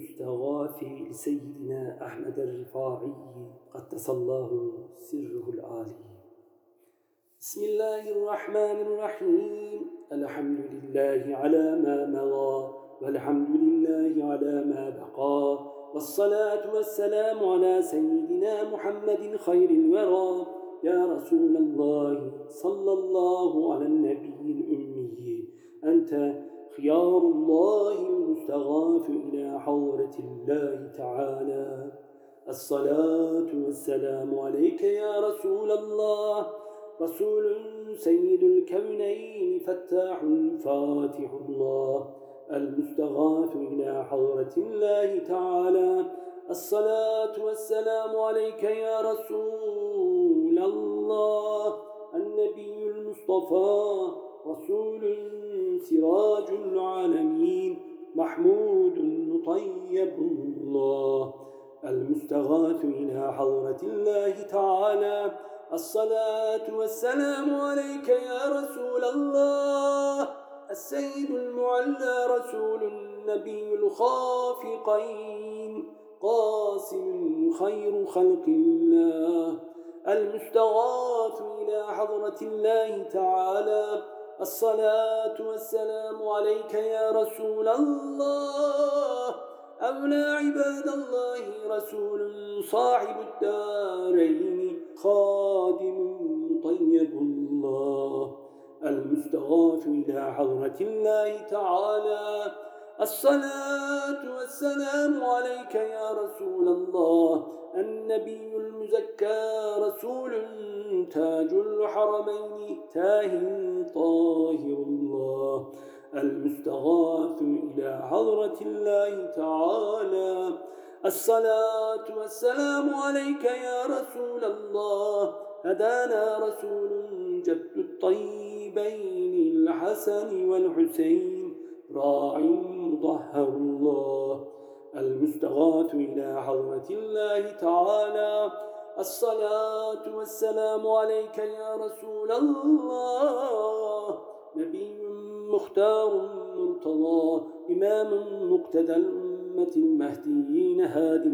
المستغاث لسيدنا أحمد الرفاعي قدس الله سره العالي بسم الله الرحمن الرحيم. الحمد لله على ما مضى والحمد لله على ما بقى والصلاة والسلام على سيدنا محمد خير الورى. يا رسول الله صلى الله على النبي الأمي. أنت خيار الله المستغاث إلى حضرة الله تعالى. الصلاة والسلام عليك يا رسول الله. رسول سيد الكونين فتاح فاتح الله. المستغاث إلى حضرة الله تعالى. الصلاة والسلام عليك يا رسول الله. النبي المصطفى. رسول سراج العالمين. محمود مطيب الله المستغاث إلى حضرة الله تعالى. الصلاة والسلام عليك يا رسول الله. السيد المعلى رسول النبي الخافقين. قاسم خير خلق الله. المستغاث إلى حضرة الله تعالى. الصلاة والسلام عليك يا رسول الله. أولى عباد الله رسول صاحب الدارين خادم طيب الله. المستغاث إلى حضرة الله تعالى. الصلاة والسلام عليك يا رسول الله. النبي المزكى رسول تاج الحرمين تاه طاهر الله المستغاث إلى حضرة الله تعالى. الصلاة والسلام عليك يا رسول الله. هدانا رسول جد الطيبين الحسن والحسين راع مطهر الله. المستغاث إلى حضرة الله تعالى. الصلاة والسلام عليك يا رسول الله. نبي مختار مرتضى إمام مقتدى الأمة المهديين هاد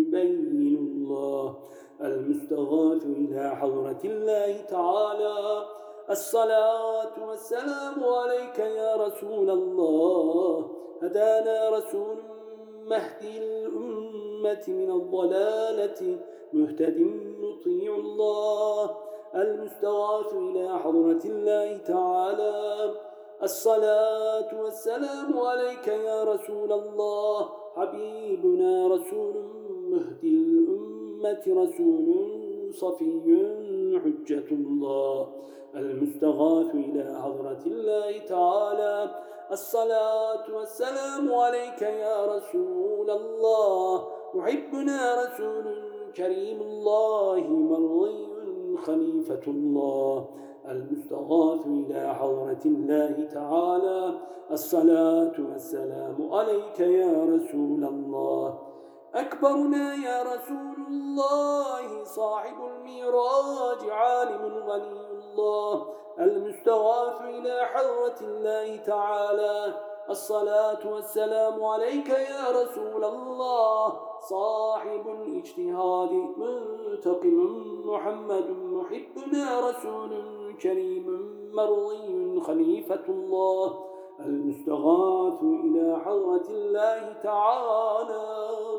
يبين الله. المستغاث إلى حضرة الله تعالى. الصلاة والسلام عليك يا رسول الله. هدانا رسول مهدي الأمة من الضلالة مهتد مطيع الله. المستغاث إلى حضرة الله تعالى. الصلاة والسلام عليك يا رسول الله. حبيبنا رسول مهدي الأمة رسول صفي حجة الله. المستغاث إلى حضرة الله تعالى. الصلاة والسلام عليك يا رسول الله. محبنا رسول كريم الله مرضي خليفة الله. المستغاث إلى حضرة الله تعالى. الصلاة والسلام عليك يا رسول الله. أكبرنا يا رسول الله صاحب الميراج عالم غني الله المستغاث إلى حضرة الله تعالى. الصلاة والسلام عليك يا رسول الله صاحب الاجتهاد منتقم محمد محبنا رسول كريم مرضي خليفة الله المستغاث إلى حضرة الله تعالى.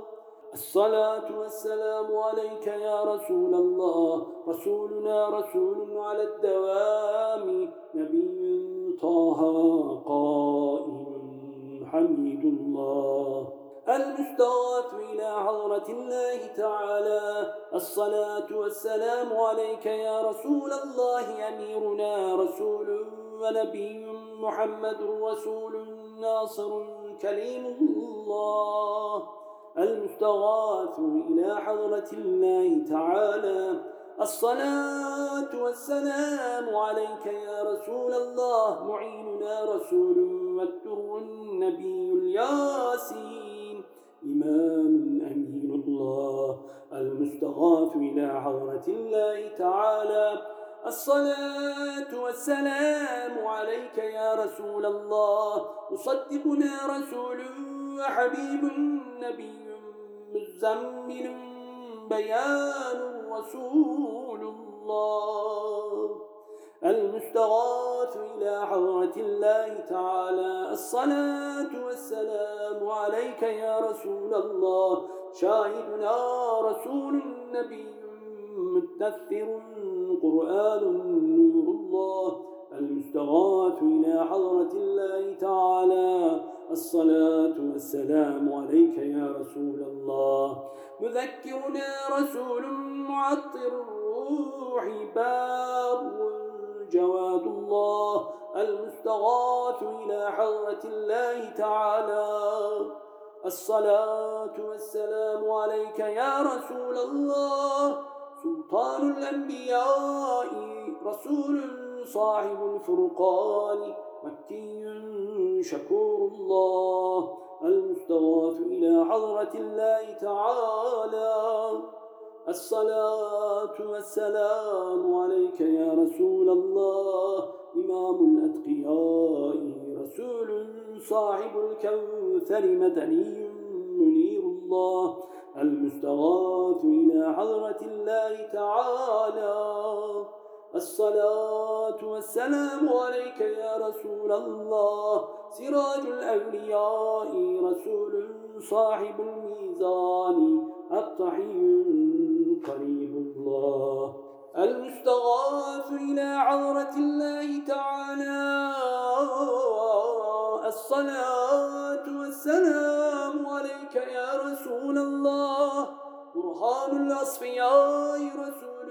الصلاة والسلام عليك يا رسول الله. رسولنا رسول على الدوام. نبي طه قائم. حميد الله. المستغاث إلى حضرة الله تعالى. الصلاة والسلام عليك يا رسول الله. أميرنا رسول ونبي محمد رسول ناصر كليم الله. المستغاث إلى حضرة الله تعالى. الصلاة والسلام عليك يا رسول الله. معيننا رسول والدر النبي الياسين. إمام أمين الله. المستغاث إلى حضرة الله تعالى. الصلاة والسلام عليك يا رسول الله. مصدقنا رسول وحبيب نبي مزمل بيان رسول الله. المستغاث إلى حضرة الله تعالى. الصلاة والسلام عليك يا رسول الله. شاهدنا رسول النبي متثر قرآن نور الله. المستغاث إلى حضرة الله تعالى. الصلاة والسلام عليك يا رسول الله. مذكرنا رسول معطر الروح باب جواد الله المستغاث إلى حضرة الله تعالى. الصلاة والسلام عليك يا رسول الله. سلطان الأنبياء رسول صاحب الفرقان مكي شكور الله المستغاث إلى حضرة الله تعالى. الصلاة والسلام عليك يا رسول الله إمام الأتقياء رسول صاحب الكوثر مدني منير الله المستغاث إلى حضرة الله تعالى. الصلاة والسلام عليك يا رسول الله سراج الأولياء رسول صاحب الميزان الطحي قريب الله. المستغاث إلى عورة الله تعالى. الصلاة والسلام عليك يا رسول الله. برهان الأصفياء رسول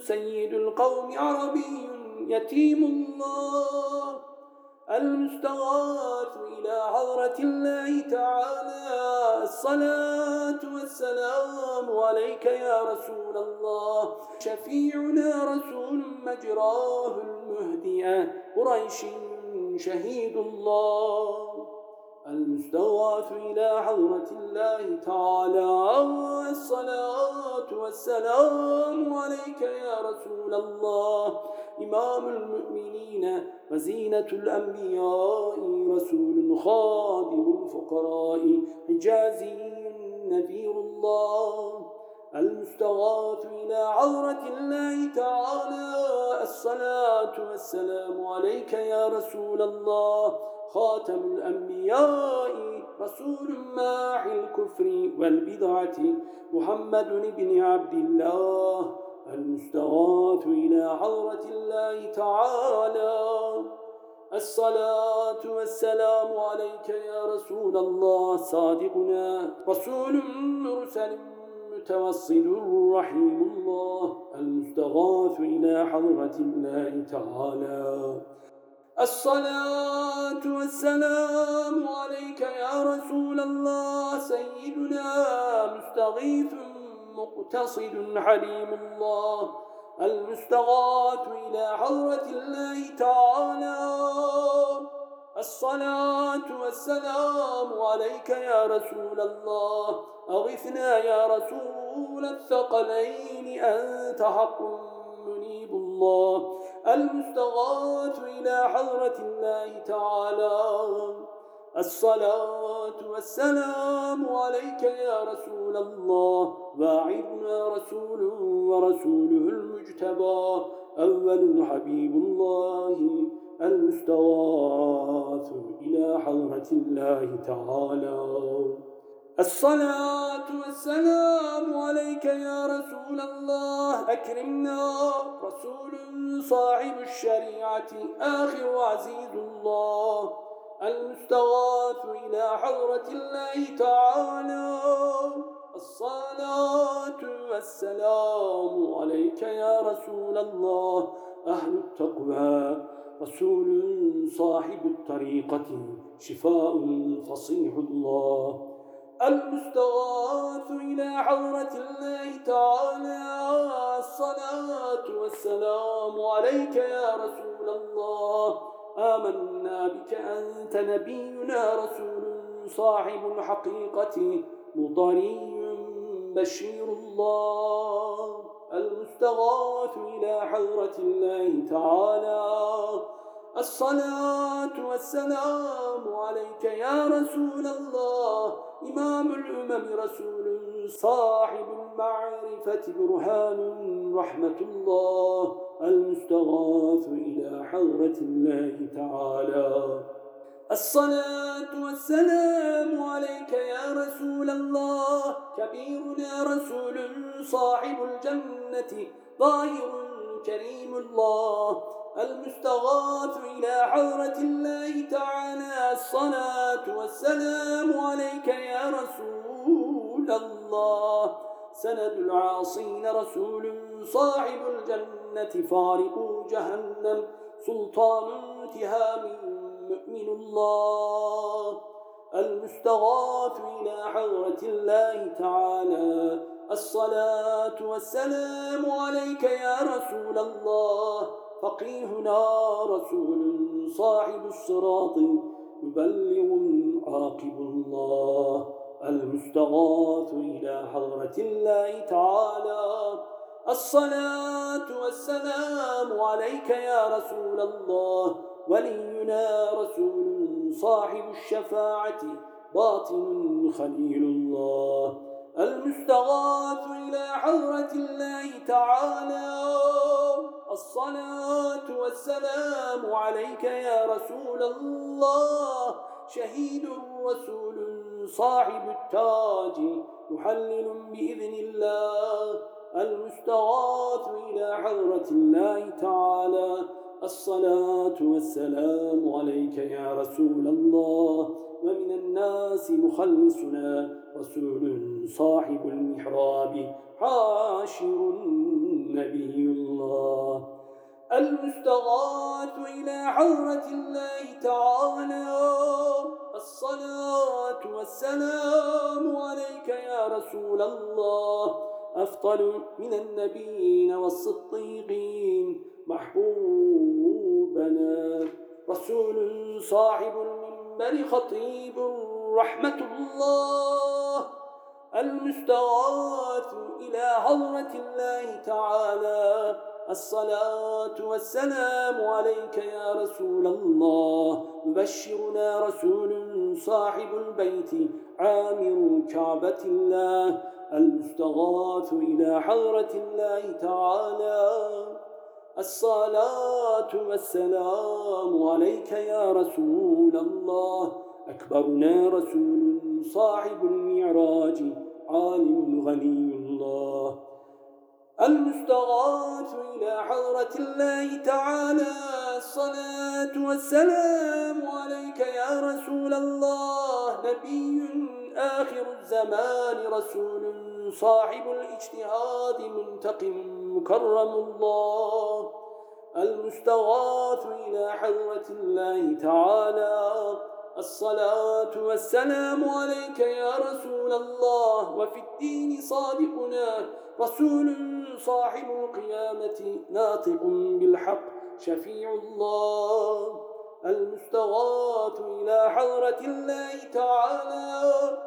سيد القوم عربي يتيم الله. المستغاث إلى حضرة الله تعالى. الصلاة والسلام عليك يا رسول الله. شفيعنا رسول مجراه المهدئة قريش شهيد الله. المستغاث إلى حضرة الله تعالى. الصلاة والسلام عليك يا رسول الله. إمام المؤمنين وزينة الأنبياء رسول خادم الفقراء حجازي نذير الله المستغاث إلى عورة الله تعالى. الصلاة والسلام عليك يا رسول الله. خاتم الأنبياء رسول ماحي الكفر والبدعة. محمد بن عبد الله. المستغاث إلى حضرة الله تعالى. الصلاة والسلام عليك يا رسول الله صادقنا رسول مرسل متوصل رحيم الله. المستغاث إلى حضرة الله تعالى. الصلاة والسلام عليك يا رسول الله. سيدنا مستغيث مقتصد حليم الله المستغاث إلى حضرة الله تعالى. الصلاة والسلام عليك يا رسول الله. أغثنا يا رسول الثقلين أنت حق منيب الله. المستغاث إلى حضرة الله تعالى. الصلاة والسلام عليك يا رسول الله. واعدنا رسول ورسوله المجتبى. أول حبيب الله المستغاث إلى حضرة الله تعالى. الصلاة والسلام عليك يا رسول الله. أكرمنا رسول صاحب الشريعة. آخر عزيز الله. المستغاث إلى حضرة الله تعالى. الصلاة والسلام عليك يا رسول الله. أهل التقوى. رسول صاحب الطريقة. شفاء فصيح الله. المستغاث إلى حضرة الله تعالى. الصلاة والسلام عليك يا رسول الله. آمنا بك أنت نبينا رسول صاحب الحقيقة مضري بشير الله المستغاث إلى حضرة الله تعالى. الصلاة والسلام عليك يا رسول الله. إمام الأمم رسول صاحب المعرفة برهان رحمة الله المستغاث إلى حضرة الله تعالى. الصلاة والسلام عليك يا رسول الله. كبيرنا رسول صاحب الجنة ظاهر كريم الله المستغاث إلى حضرة الله تعالى. الصلاة والسلام عليك يا رسول الله. سند العاصين رسول صاحب الجنة فارق جهنم سلطان انتهام مؤمن الله. المستغاث إلى حضرة الله تعالى. الصلاة والسلام عليك يا رسول الله. فقيهنا رسول صاحب الصراط يبلغ عاقب الله. المستغاث إلى حضرة الله تعالى. الصلاة والسلام عليك يا رسول الله. ولينا رسول صاحب الشفاعة باطن خليل الله. المستغاث إلى حضرة الله تعالى. الصلاة والسلام عليك يا رسول الله. شهيد رسول صاحب التاج محلل بإذن الله. المستغاث إلى حضرة الله تعالى. الصلاة والسلام عليك يا رسول الله. ومن الناس مخلصنا رسول صاحب المحراب حاشر نبي الله. المستغاث إلى حضرة الله تعالى. الصلاة والسلام عليك يا رسول الله. أفضل من النبيين والصديقين. محبوبنا. رسول صاحب المنبر خطيب رحمة الله المستغاث إلى حضرة الله تعالى. الصلاة والسلام عليك يا رسول الله. يبشرنا رسول صاحب البيت عامر كعبة الله المستغاث إلى حضرة الله تعالى. الصلاة والسلام عليك يا رسول الله. أكبرنا رسول صاحب المعراج عالم غني المستغاث إلى حضرة الله تعالى. الصلاة والسلام عليك يا رسول الله. نبي آخر الزمان رسول صاحب الاجتهاد منتقم مكرم الله. المستغاث إلى حضرة الله تعالى. الصلاة والسلام عليك يا رسول الله. وفي الدين صادقنا رسول صاحب القيامة ناطق بالحق شفيع الله. المستغاث إلى حضرة الله تعالى.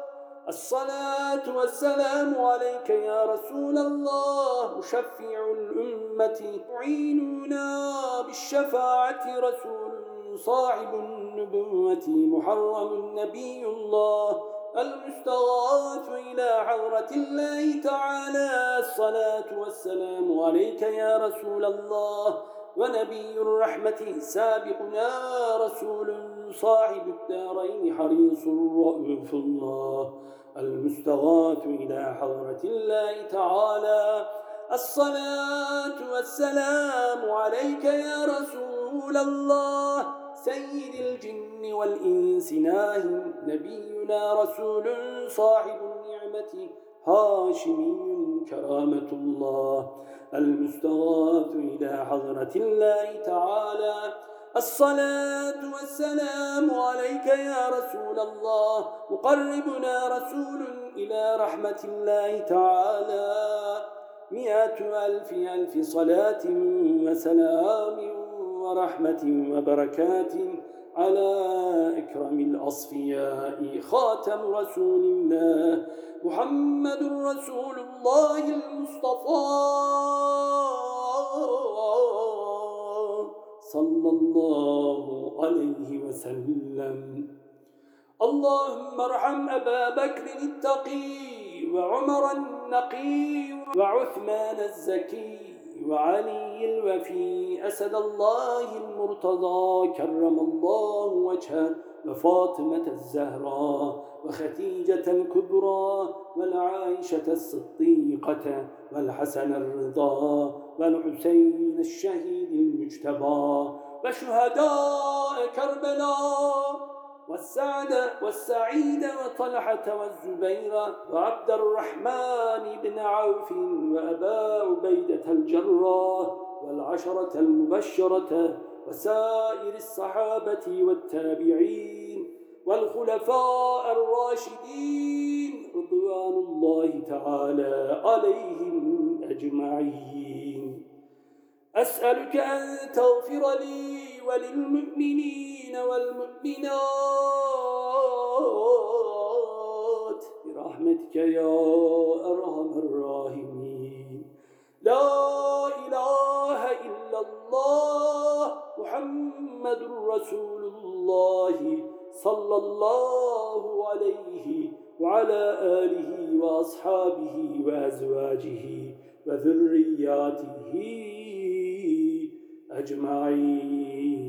الصلاة والسلام عليك يا رسول الله. مشفع الأمة معيننا بالشفاعة رسول صاحب النبوة محرم النبي الله المستغاث إلى حضرة الله تعالى. الصلاة والسلام عليك يا رسول الله ونبي الرحمة. سابقنا رسول صاحب الدارين حريص رؤوف الله المستغاث إلى حضرة الله تعالى. الصلاة والسلام عليك يا رسول الله سيد الجن والإنس ناهي نبينا رسول صاحب النعمة هاشمي كرامة الله. المستغاث إلى حضرة الله تعالى. الصلاة والسلام عليك يا رسول الله. مقربنا رسول إلى رحمة الله تعالى. مئة ألف ألف صلاة وسلام. ورحمة وبركات على أكرم الأصفياء خاتم رسول الله محمد رسول الله المصطفى صلى الله عليه وسلم. اللهم ارحم أبا بكر التقي وعمر النقي وعثمان الزكي وعلي الوفي أسد الله المرتضى كرم الله وجهه وفاطمة الزهراء وختيجة الكبرى والعائشة الصديقة والحسن الرضا والحسين الشهيد المجتبى وشهداء كربلاء والسعد والسعيد وطلحة والزبير وعبد الرحمن بن عوف وأبا عبيدة الجراح والعشرة المبشرة وسائر الصحابة والتابعين والخلفاء الراشدين رضوان الله تعالى عليهم أجمعين. أسألك أن تغفر لي وللمؤمنين والمؤمنات برحمتك يا أرحم الراحمين. لا إله إلا الله محمد رسول الله صلى الله عليه وعلى آله وأصحابه وأزواجه وذرياته. أجمعين.